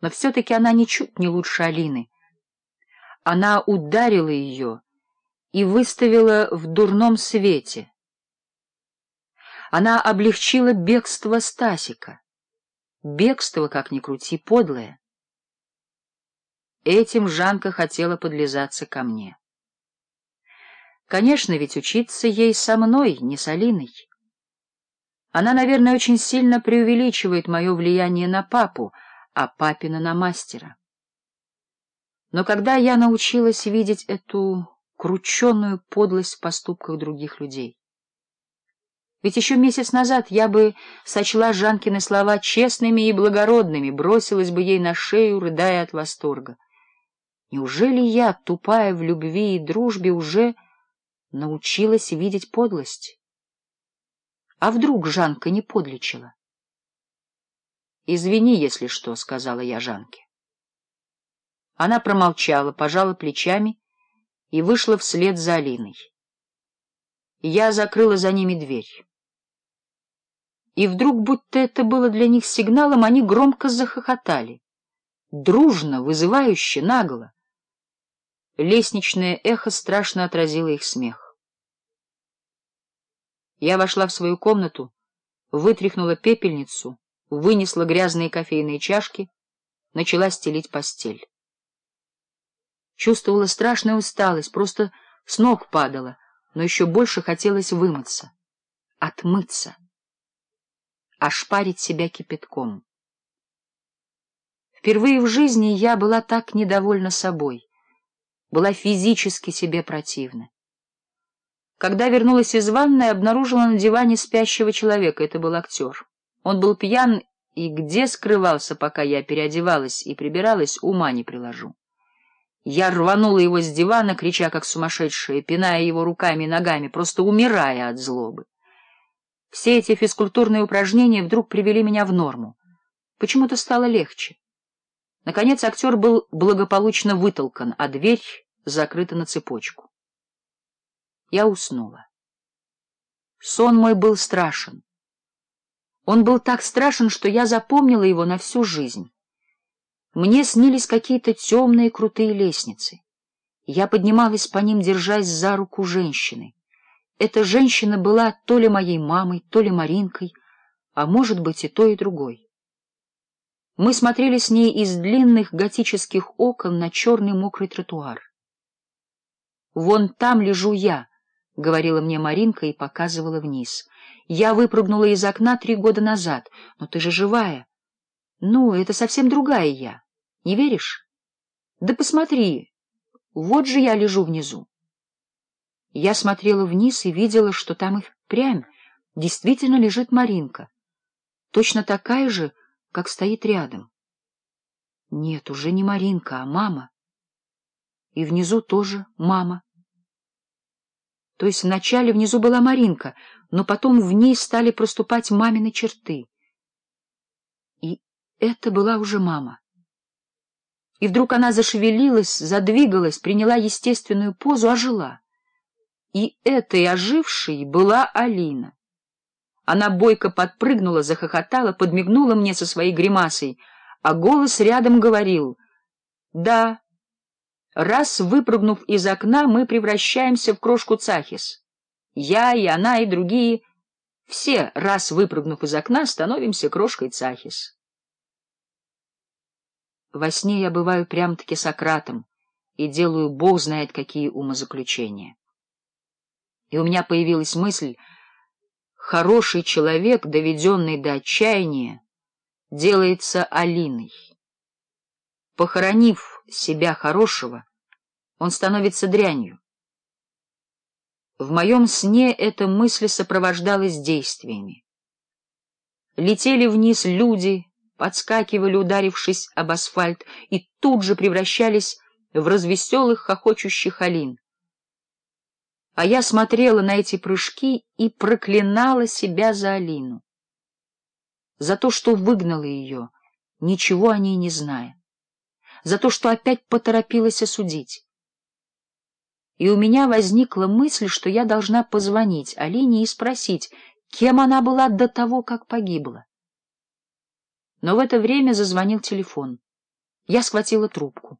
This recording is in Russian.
но все-таки она ничуть не лучше Алины. Она ударила ее и выставила в дурном свете. Она облегчила бегство Стасика. Бегство, как ни крути, подлое. Этим Жанка хотела подлизаться ко мне. Конечно, ведь учиться ей со мной, не с Алиной. Она, наверное, очень сильно преувеличивает мое влияние на папу — а папина на мастера. Но когда я научилась видеть эту крученную подлость в поступках других людей. Ведь еще месяц назад я бы сочла Жанкины слова честными и благородными, бросилась бы ей на шею, рыдая от восторга. Неужели я, тупая в любви и дружбе, уже научилась видеть подлость? А вдруг Жанка не подлечила? «Извини, если что», — сказала я Жанке. Она промолчала, пожала плечами и вышла вслед за Алиной. Я закрыла за ними дверь. И вдруг, будто это было для них сигналом, они громко захохотали. Дружно, вызывающе, нагло. Лестничное эхо страшно отразило их смех. Я вошла в свою комнату, вытряхнула пепельницу — вынесла грязные кофейные чашки, начала стелить постель. Чувствовала страшную усталость, просто с ног падала, но еще больше хотелось вымыться, отмыться, ошпарить себя кипятком. Впервые в жизни я была так недовольна собой, была физически себе противна. Когда вернулась из ванной, обнаружила на диване спящего человека, это был актер. Он был пьян, и где скрывался, пока я переодевалась и прибиралась, ума не приложу. Я рванула его с дивана, крича как сумасшедшая, пиная его руками и ногами, просто умирая от злобы. Все эти физкультурные упражнения вдруг привели меня в норму. Почему-то стало легче. Наконец актер был благополучно вытолкан, а дверь закрыта на цепочку. Я уснула. Сон мой был страшен. Он был так страшен, что я запомнила его на всю жизнь. Мне снились какие-то темные крутые лестницы. Я поднималась по ним, держась за руку женщины. Эта женщина была то ли моей мамой, то ли Маринкой, а может быть и той, и другой. Мы смотрели с ней из длинных готических окон на черный мокрый тротуар. «Вон там лежу я», — говорила мне Маринка и показывала вниз. «Я выпрыгнула из окна три года назад, но ты же живая. Ну, это совсем другая я. Не веришь? Да посмотри, вот же я лежу внизу». Я смотрела вниз и видела, что там и впрямь действительно лежит Маринка, точно такая же, как стоит рядом. Нет, уже не Маринка, а мама. И внизу тоже мама. То есть вначале внизу была Маринка, но потом в ней стали проступать мамины черты. И это была уже мама. И вдруг она зашевелилась, задвигалась, приняла естественную позу, ожила. И этой ожившей была Алина. Она бойко подпрыгнула, захохотала, подмигнула мне со своей гримасой, а голос рядом говорил «Да». Раз выпрыгнув из окна, мы превращаемся в крошку Цахис. Я и она, и другие. Все, раз выпрыгнув из окна, становимся крошкой Цахис. Во сне я бываю прям-таки Сократом и делаю бог знает какие умозаключения. И у меня появилась мысль, хороший человек, доведенный до отчаяния, делается Алиной. Похоронив себя хорошего, он становится дрянью. В моем сне эта мысль сопровождалась действиями. Летели вниз люди, подскакивали, ударившись об асфальт, и тут же превращались в развеселых, хохочущих олин. А я смотрела на эти прыжки и проклинала себя за Алину. За то, что выгнала ее, ничего о ней не зная. За то, что опять поторопилась осудить и у меня возникла мысль, что я должна позвонить Алине и спросить, кем она была до того, как погибла. Но в это время зазвонил телефон. Я схватила трубку.